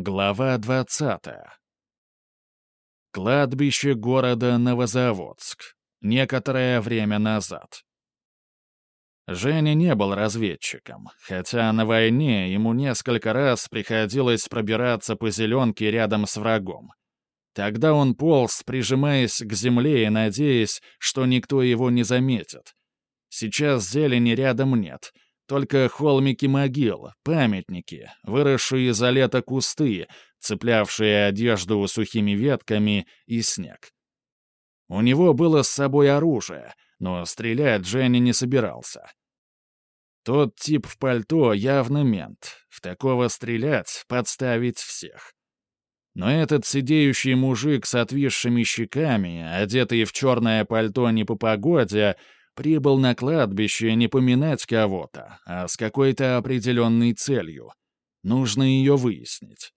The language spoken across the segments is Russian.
Глава 20. Кладбище города Новозаводск. Некоторое время назад. Женя не был разведчиком, хотя на войне ему несколько раз приходилось пробираться по зеленке рядом с врагом. Тогда он полз, прижимаясь к земле и надеясь, что никто его не заметит. Сейчас зелени рядом нет — только холмики могил, памятники, выросшие за лето кусты, цеплявшие одежду сухими ветками и снег. У него было с собой оружие, но стрелять Женя не собирался. Тот тип в пальто явно мент. В такого стрелять, подставить всех. Но этот сидеющий мужик с отвисшими щеками, одетый в черное пальто не по погоде, прибыл на кладбище не поминать кого-то, а с какой-то определенной целью. Нужно ее выяснить.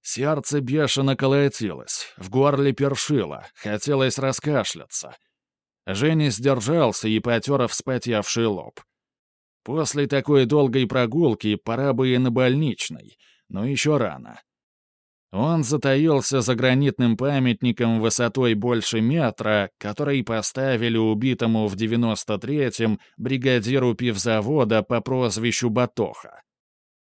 Сердце бешено колотилось, в горле першило, хотелось раскашляться. Женя сдержался и потер вспотевший лоб. После такой долгой прогулки пора бы и на больничный, но еще рано. Он затаился за гранитным памятником высотой больше метра, который поставили убитому в 93-м бригадиру пивзавода по прозвищу Батоха.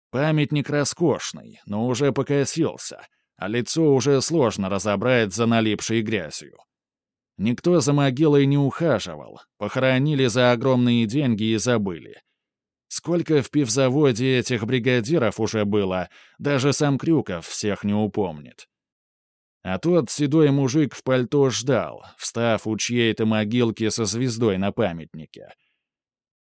Памятник роскошный, но уже покосился, а лицо уже сложно разобрать за налипшей грязью. Никто за могилой не ухаживал, похоронили за огромные деньги и забыли — Сколько в пивзаводе этих бригадиров уже было, даже сам Крюков всех не упомнит. А тот седой мужик в пальто ждал, встав у чьей-то могилки со звездой на памятнике.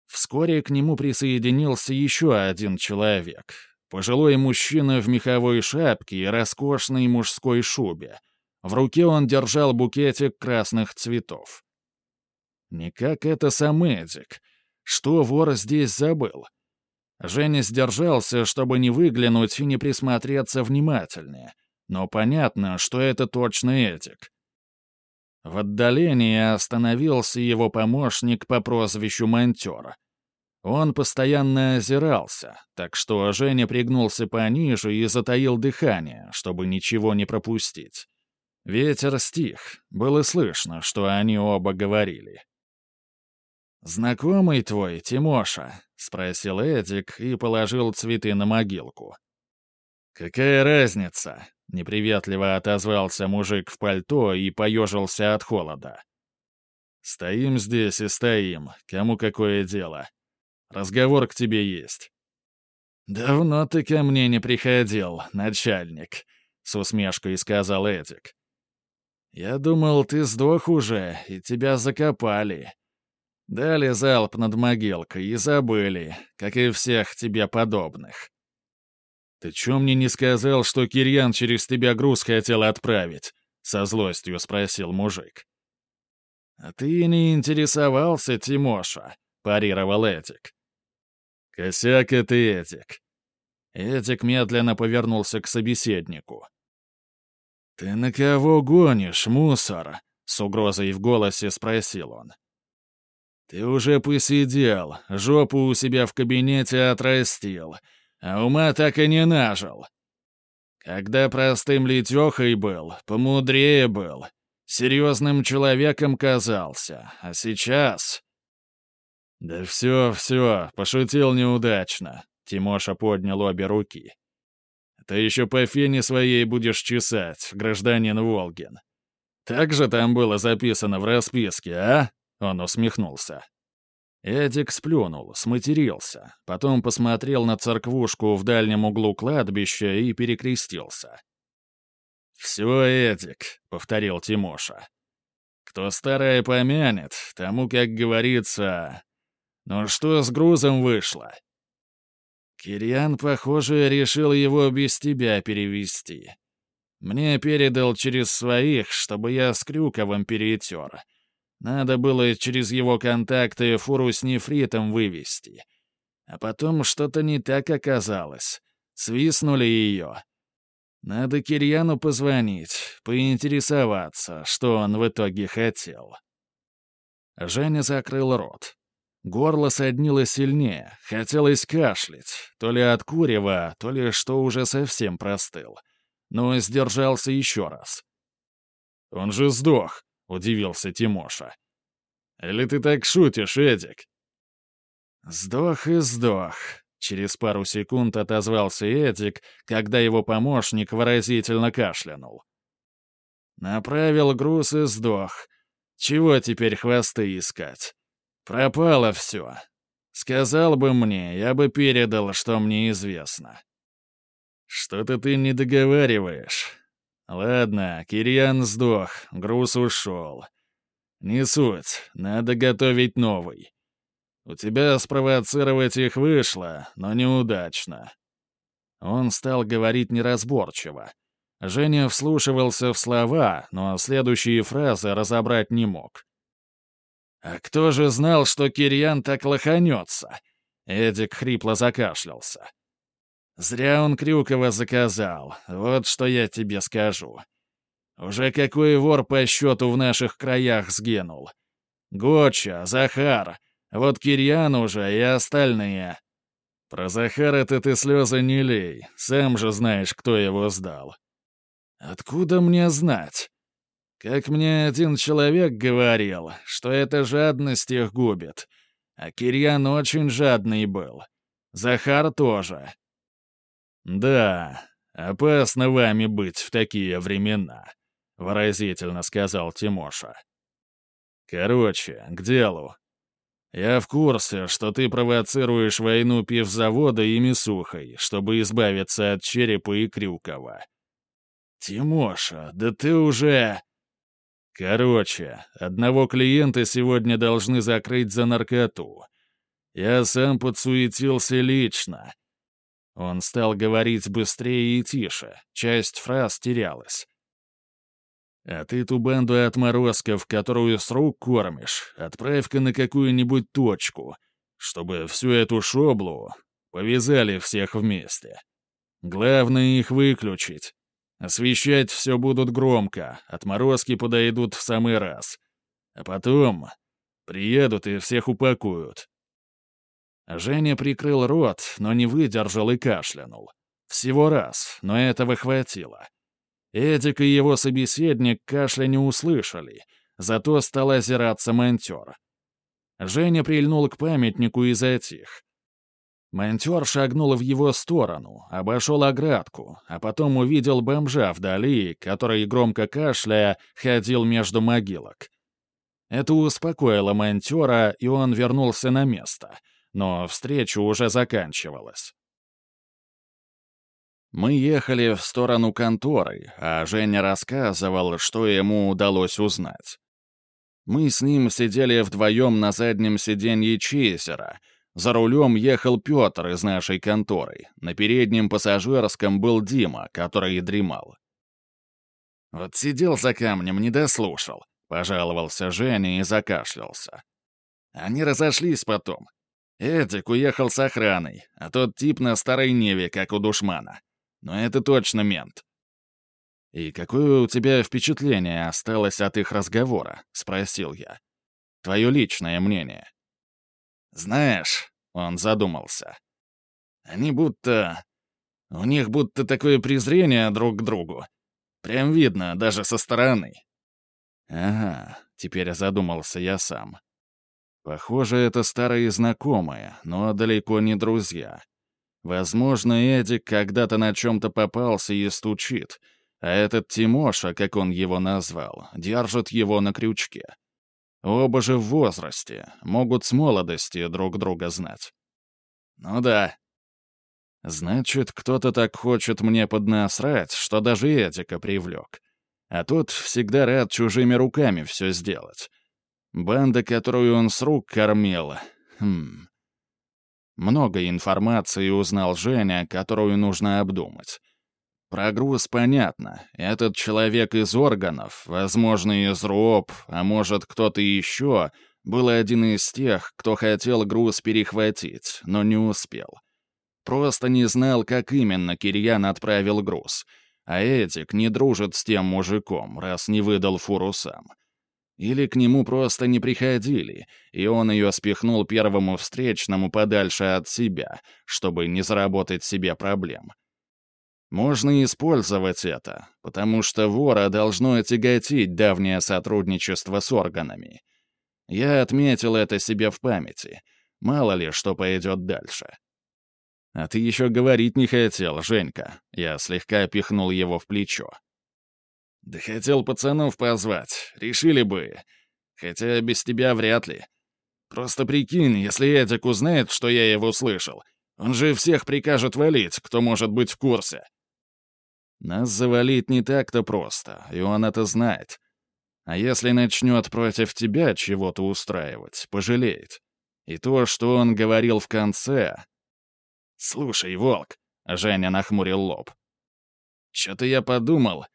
Вскоре к нему присоединился еще один человек. Пожилой мужчина в меховой шапке и роскошной мужской шубе. В руке он держал букетик красных цветов. Не как это сам Эдик — что вор здесь забыл? Женя сдержался, чтобы не выглянуть и не присмотреться внимательнее. Но понятно, что это точно Эдик. В отдалении остановился его помощник по прозвищу Монтера. Он постоянно озирался, так что Женя пригнулся пониже и затаил дыхание, чтобы ничего не пропустить. Ветер стих, было слышно, что они оба говорили. «Знакомый твой, Тимоша?» — спросил Эдик и положил цветы на могилку. «Какая разница?» — неприветливо отозвался мужик в пальто и поежился от холода. «Стоим здесь и стоим, кому какое дело. Разговор к тебе есть». «Давно ты ко мне не приходил, начальник», — с усмешкой сказал Эдик. «Я думал, ты сдох уже, и тебя закопали. Дали залп над могилкой и забыли, как и всех тебе подобных. «Ты чё мне не сказал, что Кирьян через тебя груз хотел отправить?» — со злостью спросил мужик. «А ты не интересовался, Тимоша», — парировал Эдик. «Косяк это Эдик». Эдик медленно повернулся к собеседнику. «Ты на кого гонишь, мусор?» — с угрозой в голосе спросил он. Ты уже посидел, жопу у себя в кабинете отрастил, а ума так и не нажил. Когда простым летехой был, помудрее был, серьезным человеком казался, а сейчас... Да все, все, пошутил неудачно. Тимоша поднял обе руки. Ты еще по фене своей будешь чесать, гражданин Волгин. Так же там было записано в расписке, а? Он усмехнулся. Эдик сплюнул, сматерился, потом посмотрел на церквушку в дальнем углу кладбища и перекрестился. «Все, Эдик», — повторил Тимоша. «Кто старое помянет, тому, как говорится... Ну что с грузом вышло?» Кириан, похоже, решил его без тебя перевести. Мне передал через своих, чтобы я с Крюковым перетер. Надо было через его контакты фуру с нефритом вывести. А потом что-то не так оказалось. Свистнули ее. Надо Кирьяну позвонить, поинтересоваться, что он в итоге хотел. Женя закрыл рот. Горло соднило сильнее, хотелось кашлять, то ли от курева, то ли что уже совсем простыл. Но сдержался еще раз. «Он же сдох», — удивился Тимоша. «Или ты так шутишь, Эдик?» «Сдох и сдох», — через пару секунд отозвался Эдик, когда его помощник выразительно кашлянул. «Направил груз и сдох. Чего теперь хвосты искать? Пропало все. Сказал бы мне, я бы передал, что мне известно». «Что-то ты не договариваешь. Ладно, Кириан сдох, груз ушел. Не суть, надо готовить новый. У тебя спровоцировать их вышло, но неудачно». Он стал говорить неразборчиво. Женя вслушивался в слова, но следующие фразы разобрать не мог. «А кто же знал, что Кирьян так лоханется?» Эдик хрипло закашлялся. «Зря он Крюкова заказал, вот что я тебе скажу. Уже какой вор по счету в наших краях сгинул. Гоча, Захар, вот Кирьян уже и остальные. Про Захара-то ты слезы не лей, сам же знаешь, кто его сдал. Откуда мне знать? Как мне один человек говорил, что эта жадность их губит. А Кирьян очень жадный был. Захар тоже. «Да, опасно вами быть в такие времена», — выразительно сказал Тимоша. «Короче, к делу. Я в курсе, что ты провоцируешь войну пивзавода и Мисухой, чтобы избавиться от Черепа и Крюкова. Тимоша, да ты уже... Короче, одного клиента сегодня должны закрыть за наркоту. Я сам подсуетился лично. Он стал говорить быстрее и тише, часть фраз терялась. А ты ту банду отморозков, которую с рук кормишь, отправь-ка на какую-нибудь точку, чтобы всю эту шоблу повязали всех вместе. Главное их выключить. Освещать все будут громко, отморозки подойдут в самый раз. А потом приедут и всех упакуют. Женя прикрыл рот, но не выдержал и кашлянул. Всего раз, но этого хватило. Эдик и его собеседник кашля не услышали, зато стал озираться монтер. Женя прильнул к памятнику и затих. Монтер шагнул в его сторону, обошел оградку, а потом увидел бомжа вдали, который, громко кашляя, ходил между могилок. Это успокоило монтера, и он вернулся на место, но встреча уже заканчивалась. Мы ехали в сторону конторы, а Женя рассказывал, что ему удалось узнать. Мы с ним сидели вдвоем на заднем сиденье Чейзера. За рулем ехал Петр из нашей конторы. На переднем пассажирском был Дима, который дремал. «Вот сидел за камнем, не дослушал», — пожаловался Женя и закашлялся. Они разошлись потом. Эдик уехал с охраной, а тот тип на старой Неве, как у душмана но это точно мент. «И какое у тебя впечатление осталось от их разговора?» — спросил я. «Твое личное мнение». «Знаешь», — он задумался, — «они будто... У них будто такое презрение друг к другу. Прям видно, даже со стороны». «Ага», — теперь задумался я сам. «Похоже, это старые знакомые, но далеко не друзья. Возможно, Эдик когда-то на чем-то попался и стучит, а этот Тимоша, как он его назвал, держит его на крючке. Оба же в возрасте, могут с молодости друг друга знать. Ну да. Значит, кто-то так хочет мне поднасрать, что даже Эдика привлек. А тот всегда рад чужими руками все сделать. Банда, которую он с рук кормил... Хм... Много информации узнал Женя, которую нужно обдумать. Про груз понятно. Этот человек из органов, возможно, из РОП, а может, кто-то еще, был один из тех, кто хотел груз перехватить, но не успел. Просто не знал, как именно Кирьян отправил груз. А Эдик не дружит с тем мужиком, раз не выдал фуру сам. Или к нему просто не приходили, и он ее спихнул первому встречному подальше от себя, чтобы не заработать себе проблем. Можно использовать это, потому что вора должно тяготить давнее сотрудничество с органами. Я отметил это себе в памяти. Мало ли, что пойдет дальше. «А ты еще говорить не хотел, Женька». Я слегка пихнул его в плечо. «Да хотел пацанов позвать. Решили бы. Хотя без тебя вряд ли. Просто прикинь, если Эдик узнает, что я его слышал, он же всех прикажет валить, кто может быть в курсе». Нас завалить не так-то просто, и он это знает. А если начнет против тебя чего-то устраивать, пожалеет. И то, что он говорил в конце, «Слушай, Волк», — Женя нахмурил лоб. «Чё-то я подумал.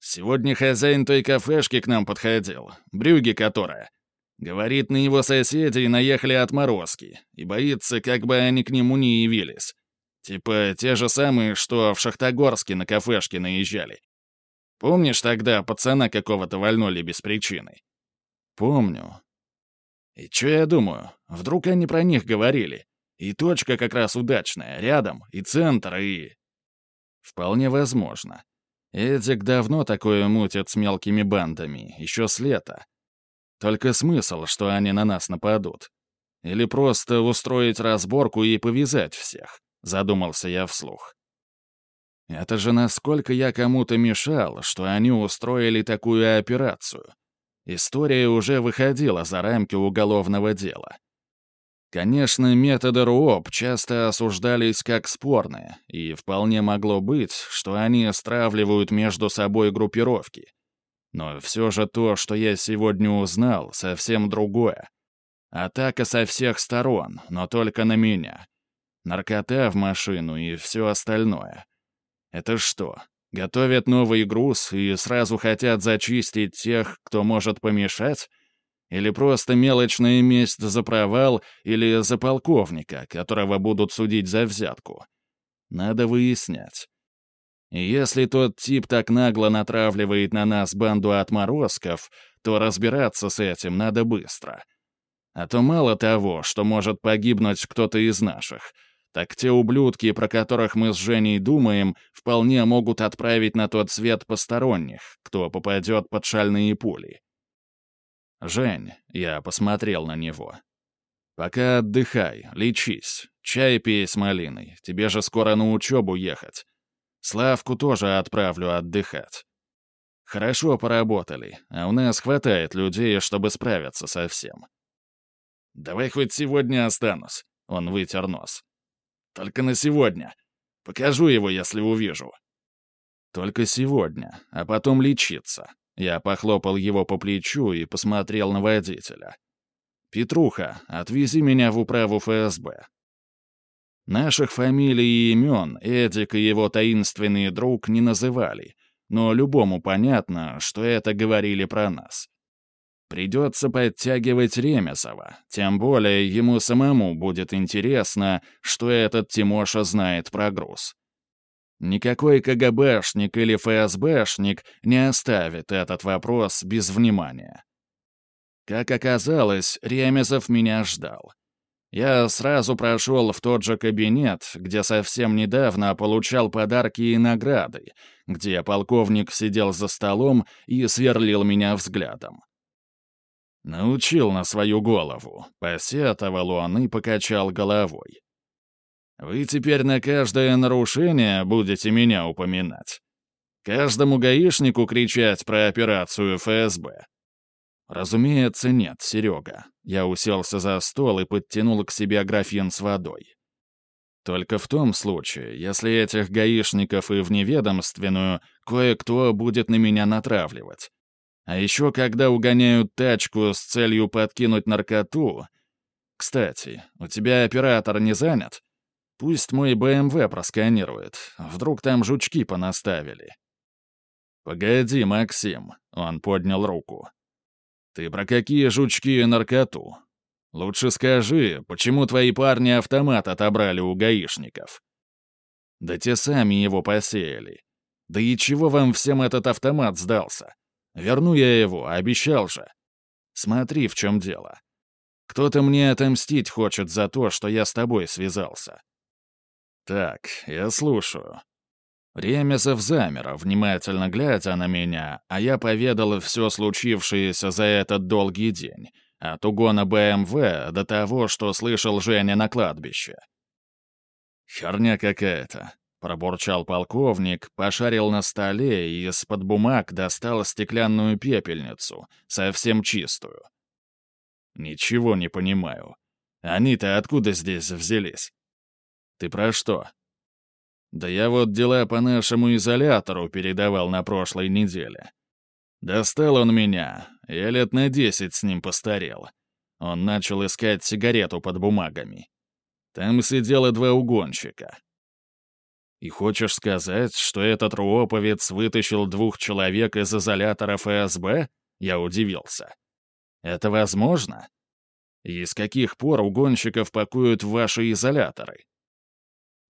Сегодня хозяин той кафешки к нам подходил, брюги которая. Говорит, на его соседей наехали отморозки, и боится, как бы они к нему не явились. Типа те же самые, что в Шахтогорске на кафешке наезжали. Помнишь тогда пацана какого-то вольнули без причины? Помню. И чё я думаю, вдруг они про них говорили? И точка как раз удачная, рядом, и центр, и... Вполне возможно. Эдик давно такое мутит с мелкими бандами, еще с лета. Только смысл, что они на нас нападут. Или просто устроить разборку и повязать всех, задумался я вслух. Это же насколько я кому-то мешал, что они устроили такую операцию. История уже выходила за рамки уголовного дела. Конечно, методы РУОП часто осуждались как спорные, и вполне могло быть, что они стравливают между собой группировки. Но все же то, что я сегодня узнал, совсем другое. Атака со всех сторон, но только на меня. Наркота в машину и все остальное. Это что, готовят новый груз и сразу хотят зачистить тех, кто может помешать? Или просто мелочная месть за провал или за полковника, которого будут судить за взятку? Надо выяснять. И если тот тип так нагло натравливает на нас банду отморозков, то разбираться с этим надо быстро. А то мало того, что может погибнуть кто-то из наших, так те ублюдки, про которых мы с Женей думаем, вполне могут отправить на тот свет посторонних, кто попадет под шальные пули. «Жень», — я посмотрел на него. «Пока отдыхай, лечись, чай пей с малиной, тебе же скоро на учебу ехать. Славку тоже отправлю отдыхать. Хорошо поработали, а у нас хватает людей, чтобы справиться со всем». «Давай хоть сегодня останусь», — он вытер нос. «Только на сегодня. Покажу его, если увижу». «Только сегодня, а потом лечиться», я похлопал его по плечу и посмотрел на водителя. «Петруха, отвези меня в управу ФСБ». Наших фамилий и имен Эдик и его таинственный друг не называли, но любому понятно, что это говорили про нас. Придется подтягивать Ремесова, тем более ему самому будет интересно, что этот Тимоша знает про груз. Никакой КГБшник или ФСБшник не оставит этот вопрос без внимания. Как оказалось, Ремезов меня ждал. Я сразу прошел в тот же кабинет, где совсем недавно получал подарки и награды, где полковник сидел за столом и сверлил меня взглядом. Научил на свою голову, посетовал он и покачал головой. Вы теперь на каждое нарушение будете меня упоминать. Каждому гаишнику кричать про операцию ФСБ. Разумеется, нет, Серега. Я уселся за стол и подтянул к себе графин с водой. Только в том случае, если этих гаишников и в неведомственную кое-кто будет на меня натравливать. А еще когда угоняют тачку с целью подкинуть наркоту... Кстати, у тебя оператор не занят? Пусть мой БМВ просканирует. Вдруг там жучки понаставили. «Погоди, Максим», — он поднял руку. «Ты про какие жучки и наркоту? Лучше скажи, почему твои парни автомат отобрали у гаишников?» «Да те сами его посеяли. Да и чего вам всем этот автомат сдался? Верну я его, обещал же». Смотри, в чем дело. Кто-то мне отомстить хочет за то, что я с тобой связался. Так, я слушаю. Ремезов замер, внимательно глядя на меня, а я поведал все случившееся за этот долгий день, от угона БМВ до того, что слышал Женя на кладбище. «Херня какая-то», — пробурчал полковник, пошарил на столе и из-под бумаг достал стеклянную пепельницу, совсем чистую. «Ничего не понимаю. Они-то откуда здесь взялись?» «Ты про что?» «Да я вот дела по нашему изолятору передавал на прошлой неделе. Достал он меня, я лет на десять с ним постарел. Он начал искать сигарету под бумагами. Там сидело два угонщика. И хочешь сказать, что этот руоповец вытащил двух человек из изолятора ФСБ? Я удивился. Это возможно? И с каких пор угонщиков пакуют в ваши изоляторы?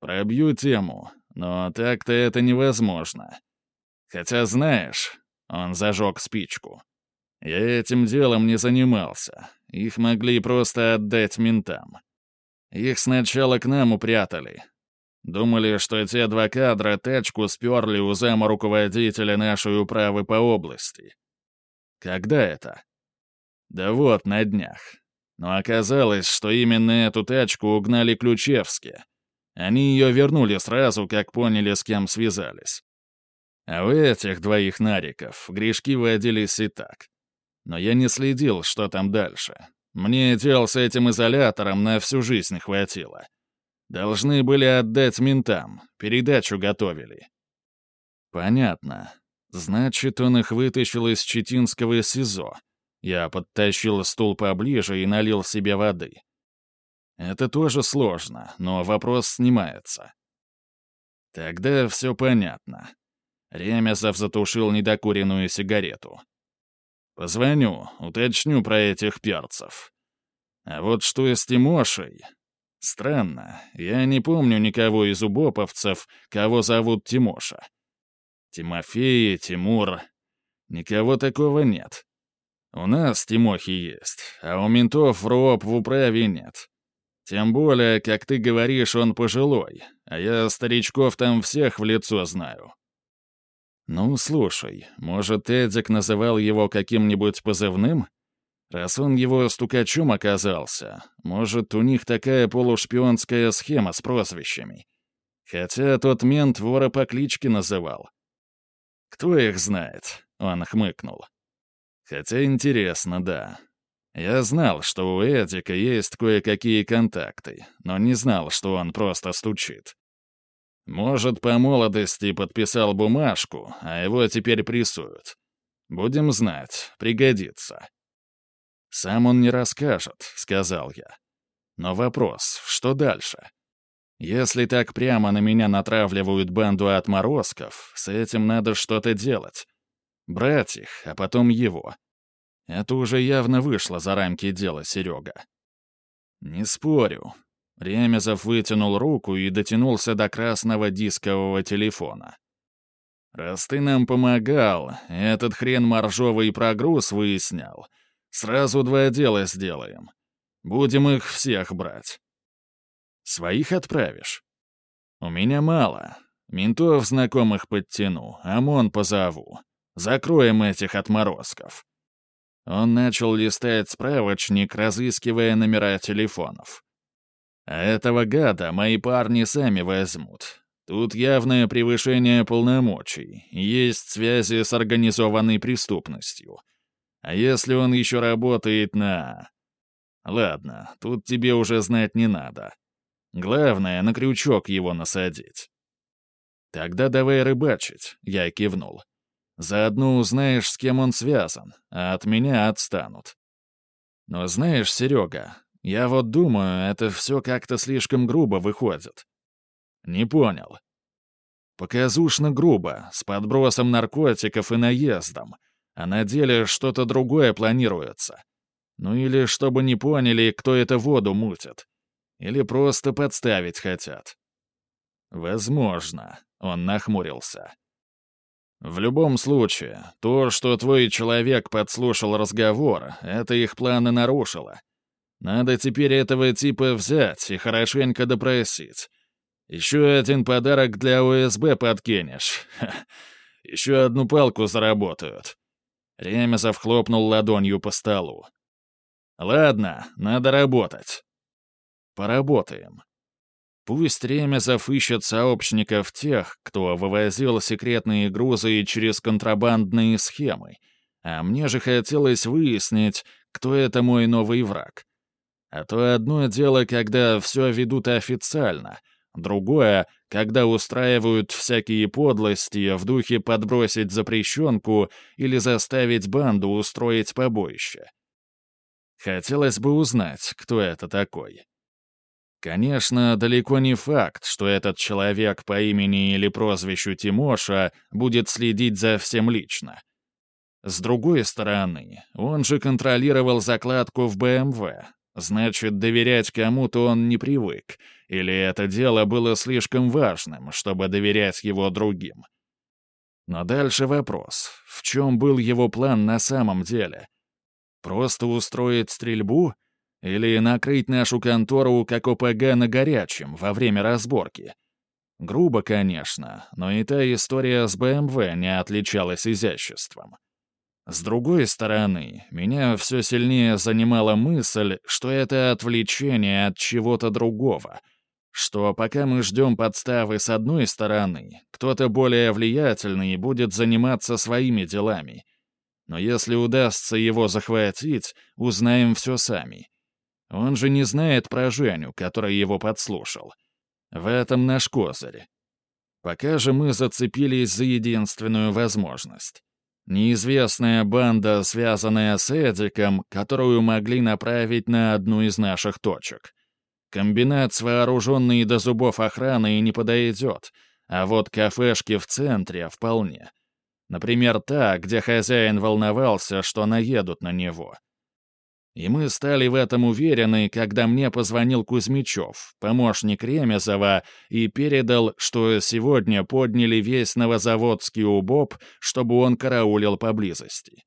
Пробью тему, но так-то это невозможно. Хотя, знаешь, он зажег спичку. Я этим делом не занимался. Их могли просто отдать ментам. Их сначала к нам упрятали. Думали, что те два кадра тачку сперли у зама руководителя нашей управы по области. Когда это? Да вот, на днях. Но оказалось, что именно эту тачку угнали Ключевские. Они ее вернули сразу, как поняли, с кем связались. А у этих двоих нариков грешки водились и так. Но я не следил, что там дальше. Мне дел с этим изолятором на всю жизнь хватило. Должны были отдать ментам, передачу готовили. Понятно. Значит, он их вытащил из Читинского СИЗО. Я подтащил стул поближе и налил себе воды. Это тоже сложно, но вопрос снимается. Тогда все понятно. Ремесов затушил недокуренную сигарету. «Позвоню, уточню про этих перцев. А вот что с Тимошей? Странно, я не помню никого из убоповцев, кого зовут Тимоша. Тимофей, Тимур... Никого такого нет. У нас Тимохи есть, а у ментов РОП в управе нет. Тем более, как ты говоришь, он пожилой, а я старичков там всех в лицо знаю. «Ну, слушай, может, Эдик называл его каким-нибудь позывным? Раз он его стукачом оказался, может, у них такая полушпионская схема с прозвищами. Хотя тот мент вора по кличке называл. Кто их знает?» — он хмыкнул. «Хотя интересно, да. Я знал, что у Эдика есть кое-какие контакты, но не знал, что он просто стучит. Может, по молодости подписал бумажку, а его теперь прессуют. Будем знать, пригодится. «Сам он не расскажет», — сказал я. «Но вопрос, что дальше? Если так прямо на меня натравливают банду отморозков, с этим надо что-то делать. Брать их, а потом его. Это уже явно вышло за рамки дела Серега. Не спорю, Ремезов вытянул руку и дотянулся до красного дискового телефона. «Раз ты нам помогал, этот хрен моржовый прогруз выяснял, сразу два дела сделаем. Будем их всех брать. Своих отправишь? У меня мало. Ментов знакомых подтяну, ОМОН позову. Закроем этих отморозков». Он начал листать справочник, разыскивая номера телефонов. А этого гада мои парни сами возьмут. Тут явное превышение полномочий, есть связи с организованной преступностью. А если он еще работает на... Ладно, тут тебе уже знать не надо. Главное, на крючок его насадить. Тогда давай рыбачить, я кивнул. Заодно узнаешь, с кем он связан, а от меня отстанут. Но знаешь, Серега, я вот думаю, это все как-то слишком грубо выходит. Не понял. Показушно грубо, с подбросом наркотиков и наездом, а на деле что-то другое планируется. Ну или чтобы не поняли, кто это воду мутит. Или просто подставить хотят. Возможно, он нахмурился. В любом случае, то, что твой человек подслушал разговор, это их планы нарушило. Надо теперь этого типа взять и хорошенько допросить. Еще один подарок для ОСБ подкинешь. Еще одну палку заработают. Ремезов хлопнул ладонью по столу. Ладно, надо работать. Поработаем. Пусть Ремезов ищет сообщников тех, кто вывозил секретные грузы через контрабандные схемы, а мне же хотелось выяснить, кто это мой новый враг. А то одно дело, когда все ведут официально, другое, когда устраивают всякие подлости в духе подбросить запрещенку или заставить банду устроить побоище. Хотелось бы узнать, кто это такой. Конечно, далеко не факт, что этот человек по имени или прозвищу Тимоша будет следить за всем лично. С другой стороны, он же контролировал закладку в БМВ, Значит, доверять кому-то он не привык, или это дело было слишком важным, чтобы доверять его другим. Но дальше вопрос. В чем был его план на самом деле? Просто устроить стрельбу? Или накрыть нашу контору как ОПГ на горячем во время разборки? Грубо, конечно, но и та история с БМВ не отличалась изяществом. С другой стороны, меня все сильнее занимала мысль, что это отвлечение от чего-то другого, что пока мы ждем подставы с одной стороны, кто-то более влиятельный будет заниматься своими делами. Но если удастся его захватить, узнаем все сами. Он же не знает про Женю, который его подслушал. В этом наш козырь. Пока же мы зацепились за единственную возможность. Неизвестная банда, связанная с Эдиком, которую могли направить на одну из наших точек. Комбинат с вооруженной до зубов охраной не подойдет, а вот кафешки в центре вполне. Например, та, где хозяин волновался, что наедут на него. И мы стали в этом уверены, когда мне позвонил Кузьмичев, помощник Ремезова, и передал, что сегодня подняли весь новозаводский УБОП, чтобы он караулил поблизости.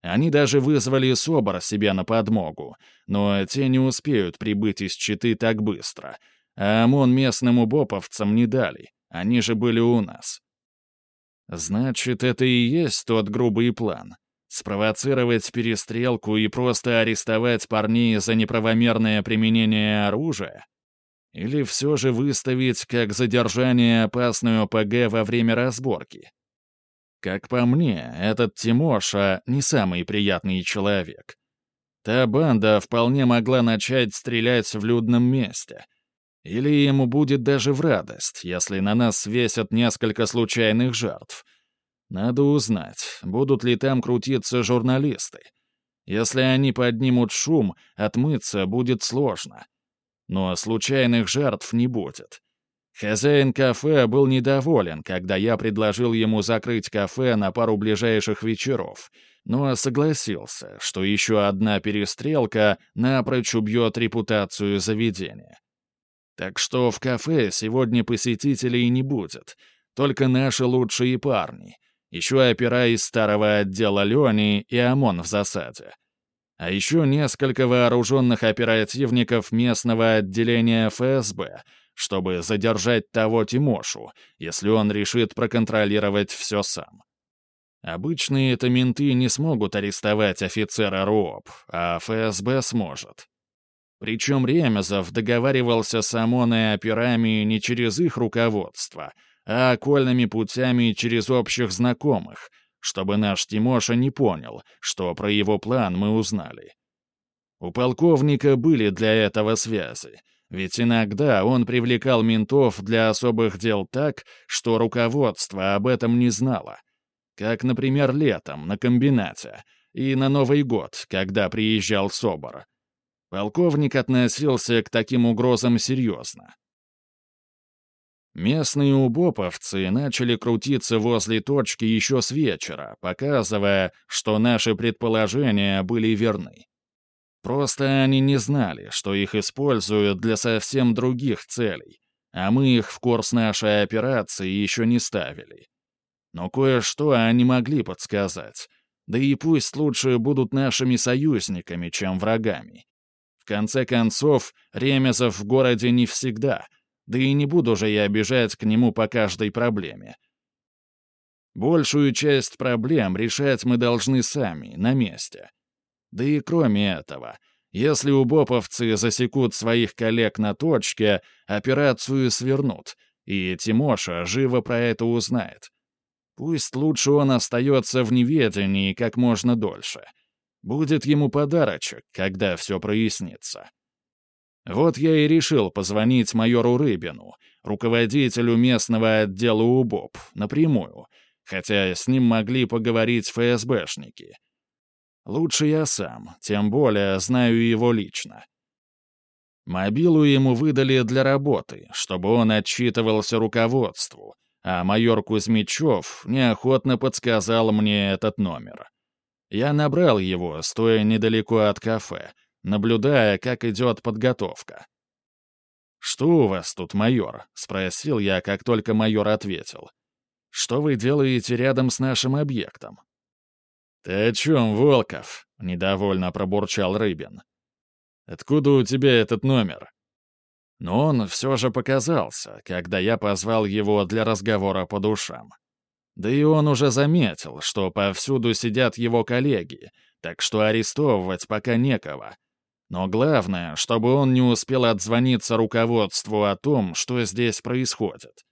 Они даже вызвали СОБР себе на подмогу, но те не успеют прибыть из Читы так быстро, а ОМОН местным убоповцам не дали, они же были у нас. Значит, это и есть тот грубый план — Спровоцировать перестрелку и просто арестовать парней за неправомерное применение оружия? Или все же выставить как задержание опасную ПГ во время разборки? Как по мне, этот Тимоша не самый приятный человек. Та банда вполне могла начать стрелять в людном месте. Или ему будет даже в радость, если на нас свесят несколько случайных жертв — надо узнать, будут ли там крутиться журналисты. Если они поднимут шум, отмыться будет сложно. Но случайных жертв не будет. Хозяин кафе был недоволен, когда я предложил ему закрыть кафе на пару ближайших вечеров, но согласился, что еще одна перестрелка напрочь убьет репутацию заведения. Так что в кафе сегодня посетителей не будет, только наши лучшие парни — еще опера из старого отдела Леони и ОМОН в засаде. А еще несколько вооруженных оперативников местного отделения ФСБ, чтобы задержать того Тимошу, если он решит проконтролировать все сам. Обычные это менты не смогут арестовать офицера РОП, а ФСБ сможет. Причем Ремезов договаривался с ОМОН и операми не через их руководство — а окольными путями через общих знакомых, чтобы наш Тимоша не понял, что про его план мы узнали. У полковника были для этого связи, ведь иногда он привлекал ментов для особых дел так, что руководство об этом не знало. Как, например, летом на комбинате и на Новый год, когда приезжал СОБР. Полковник относился к таким угрозам серьезно. Местные убоповцы начали крутиться возле точки еще с вечера, показывая, что наши предположения были верны. Просто они не знали, что их используют для совсем других целей, а мы их в курс нашей операции еще не ставили. Но кое-что они могли подсказать. Да и пусть лучше будут нашими союзниками, чем врагами. В конце концов, Ремезов в городе не всегда, да и не буду же я бежать к нему по каждой проблеме. Большую часть проблем решать мы должны сами, на месте. Да и кроме этого, если убоповцы засекут своих коллег на точке, операцию свернут, и Тимоша живо про это узнает. Пусть лучше он остается в неведении как можно дольше. Будет ему подарочек, когда все прояснится. Вот я и решил позвонить майору Рыбину, руководителю местного отдела УБОП, напрямую, хотя с ним могли поговорить ФСБшники. Лучше я сам, тем более знаю его лично. Мобилу ему выдали для работы, чтобы он отчитывался руководству — а майор Кузьмичев неохотно подсказал мне этот номер. Я набрал его, стоя недалеко от кафе, наблюдая, как идет подготовка. «Что у вас тут, майор?» — спросил я, как только майор ответил. «Что вы делаете рядом с нашим объектом?» «Ты о чем, Волков?» — недовольно пробурчал Рыбин. «Откуда у тебя этот номер?» Но он все же показался, когда я позвал его для разговора по душам. Да и он уже заметил, что повсюду сидят его коллеги, так что арестовывать пока некого. Но главное, чтобы он не успел отзвониться руководству о том, что здесь происходит.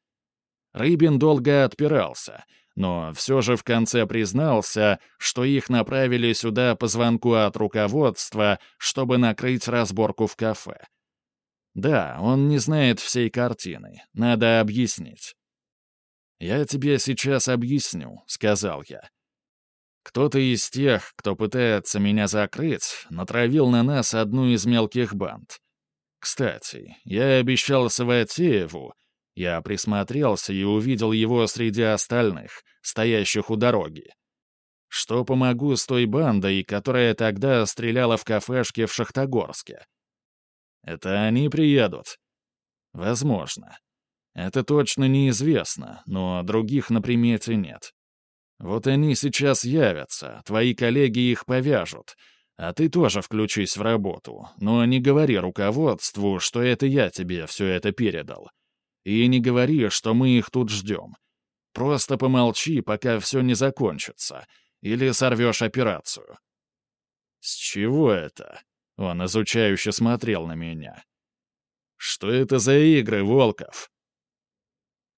Рыбин долго отпирался, но все же в конце признался, что их направили сюда по звонку от руководства, чтобы накрыть разборку в кафе. Да, он не знает всей картины. Надо объяснить. «Я тебе сейчас объясню», — сказал я. Кто-то из тех, кто пытается меня закрыть, натравил на нас одну из мелких банд. Кстати, я обещал Саватееву, я присмотрелся и увидел его среди остальных, стоящих у дороги. Что помогу с той бандой, которая тогда стреляла в кафешке в Шахтогорске. Это они приедут? Возможно. Это точно неизвестно, но других на примете нет. Вот они сейчас явятся, твои коллеги их повяжут, а ты тоже включись в работу, но не говори руководству, что это я тебе все это передал. И не говори, что мы их тут ждем. Просто помолчи, пока все не закончится, или сорвешь операцию. С чего это? Он изучающе смотрел на меня. «Что это за игры, Волков?»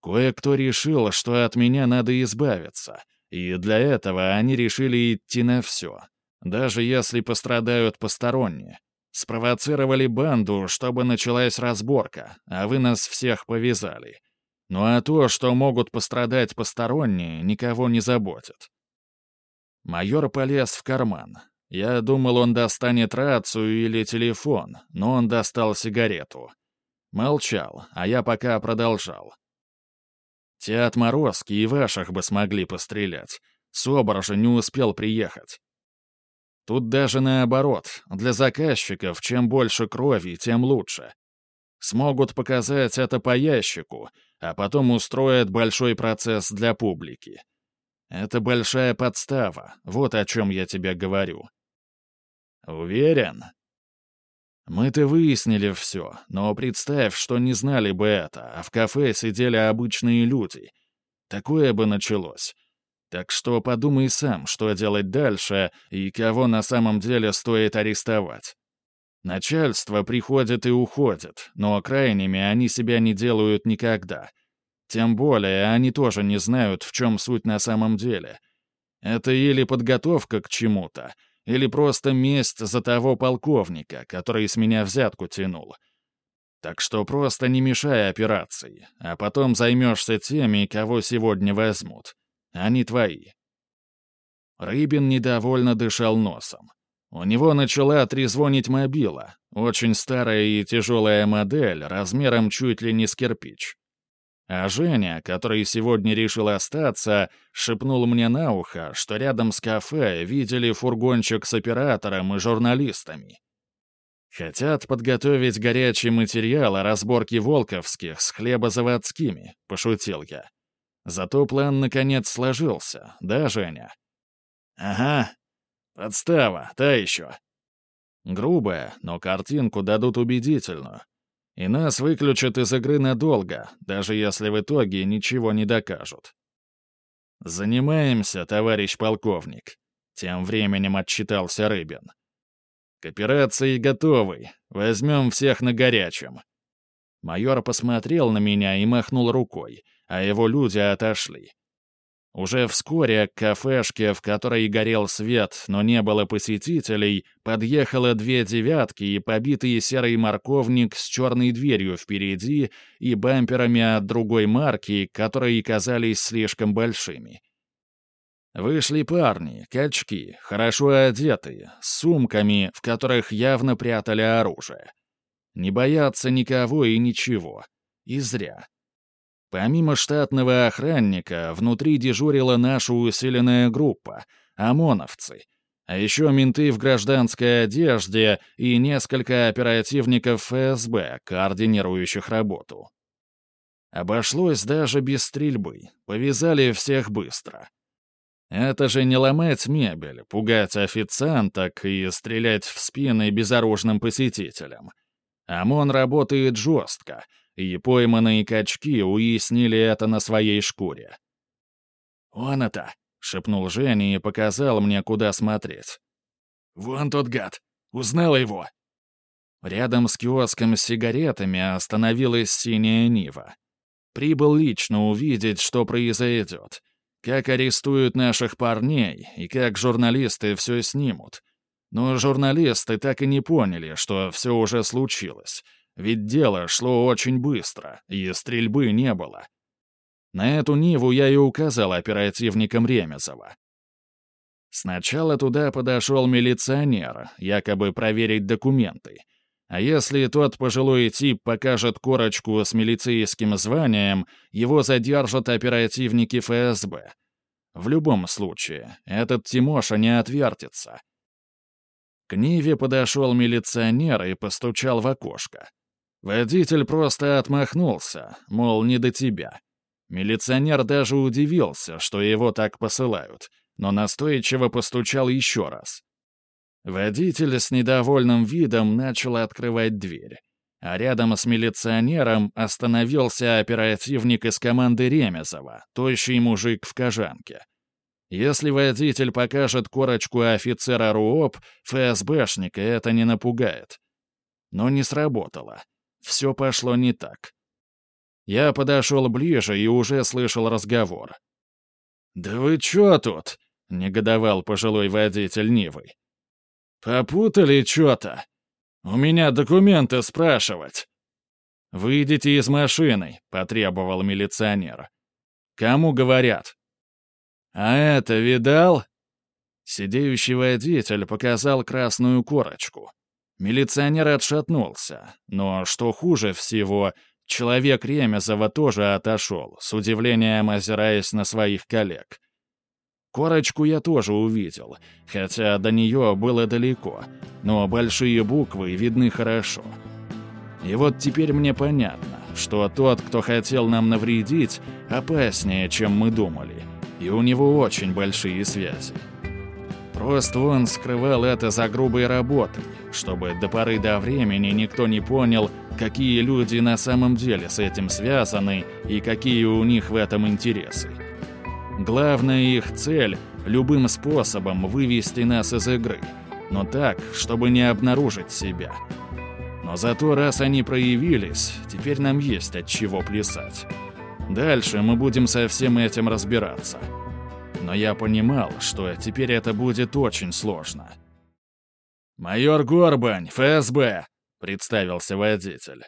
Кое-кто решил, что от меня надо избавиться, и для этого они решили идти на все, даже если пострадают посторонние. Спровоцировали банду, чтобы началась разборка, а вы нас всех повязали. Ну а то, что могут пострадать посторонние, никого не заботит. Майор полез в карман, я думал, он достанет рацию или телефон, но он достал сигарету. Молчал, а я пока продолжал. Те отморозки и ваших бы смогли пострелять. Собор же не успел приехать. Тут даже наоборот, для заказчиков чем больше крови, тем лучше. Смогут показать это по ящику, а потом устроят большой процесс для публики. Это большая подстава, вот о чем я тебе говорю. «Уверен?» Мы-то выяснили все, но представь, что не знали бы это, а в кафе сидели обычные люди. Такое бы началось. Так что подумай сам, что делать дальше и кого на самом деле стоит арестовать. Начальство приходит и уходит, но крайними они себя не делают никогда. Тем более они тоже не знают, в чем суть на самом деле. Это или подготовка к чему-то, или просто месть за того полковника, который с меня взятку тянул. Так что просто не мешай операции, а потом займешься теми, кого сегодня возьмут. Они твои». Рыбин недовольно дышал носом. У него начала трезвонить мобила, очень старая и тяжелая модель, размером чуть ли не с кирпич. А Женя, который сегодня решил остаться, шепнул мне на ухо, что рядом с кафе видели фургончик с оператором и журналистами. «Хотят подготовить горячий материал о разборке волковских с хлебозаводскими», — пошутил я. Зато план наконец сложился, да, Женя? Ага. Подстава, та еще. Грубая, но картинку дадут убедительную. И нас выключат из игры надолго, даже если в итоге ничего не докажут. «Занимаемся, товарищ полковник», — тем временем отчитался Рыбин. «К операции готовы. Возьмем всех на горячем». Майор посмотрел на меня и махнул рукой, а его люди отошли. Уже вскоре к кафешке, в которой горел свет, но не было посетителей, подъехало две «девятки» и побитый серый морковник с черной дверью впереди и бамперами от другой марки, которые казались слишком большими. Вышли парни, качки, хорошо одетые, с сумками, в которых явно прятали оружие. Не боятся никого и ничего. И зря. Помимо штатного охранника, внутри дежурила наша усиленная группа — ОМОНовцы, а еще менты в гражданской одежде и несколько оперативников ФСБ, координирующих работу. Обошлось даже без стрельбы, повязали всех быстро. Это же не ломать мебель, пугать официанток и стрелять в спины безоружным посетителям. ОМОН работает жестко — и пойманные качки уяснили это на своей шкуре. «Он это!» — шепнул Женя и показал мне, куда смотреть. «Вон тот гад! Узнала его!» Рядом с киоском с сигаретами остановилась синяя Нива. Прибыл лично увидеть, что произойдет, как арестуют наших парней и как журналисты все снимут. Но журналисты так и не поняли, что все уже случилось — ведь дело шло очень быстро, и стрельбы не было. На эту Ниву я и указал оперативникам Ремезова. Сначала туда подошел милиционер, якобы проверить документы. А если тот пожилой тип покажет корочку с милицейским званием, его задержат оперативники ФСБ. В любом случае, этот Тимоша не отвертится. К Ниве подошел милиционер и постучал в окошко. Водитель просто отмахнулся, мол, не до тебя. Милиционер даже удивился, что его так посылают, но настойчиво постучал еще раз. Водитель с недовольным видом начал открывать дверь, а рядом с милиционером остановился оперативник из команды Ремезова, тощий мужик в кожанке. Если водитель покажет корочку офицера РУОП, ФСБшника это не напугает. Но не сработало все пошло не так. Я подошел ближе и уже слышал разговор. «Да вы чё тут?» — негодовал пожилой водитель Нивы. «Попутали чё-то? У меня документы спрашивать». «Выйдите из машины», — потребовал милиционер. «Кому говорят?» «А это видал?» Сидеющий водитель показал красную корочку. Милиционер отшатнулся, но, что хуже всего, человек Ремезова тоже отошел, с удивлением озираясь на своих коллег. Корочку я тоже увидел, хотя до нее было далеко, но большие буквы видны хорошо. И вот теперь мне понятно, что тот, кто хотел нам навредить, опаснее, чем мы думали, и у него очень большие связи. Просто он скрывал это за грубой работой, чтобы до поры до времени никто не понял, какие люди на самом деле с этим связаны и какие у них в этом интересы. Главная их цель — любым способом вывести нас из игры, но так, чтобы не обнаружить себя. Но зато раз они проявились, теперь нам есть от чего плясать. Дальше мы будем со всем этим разбираться но я понимал, что теперь это будет очень сложно. «Майор Горбань, ФСБ», — представился водитель.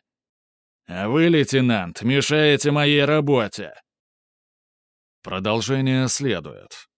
«А вы, лейтенант, мешаете моей работе». Продолжение следует.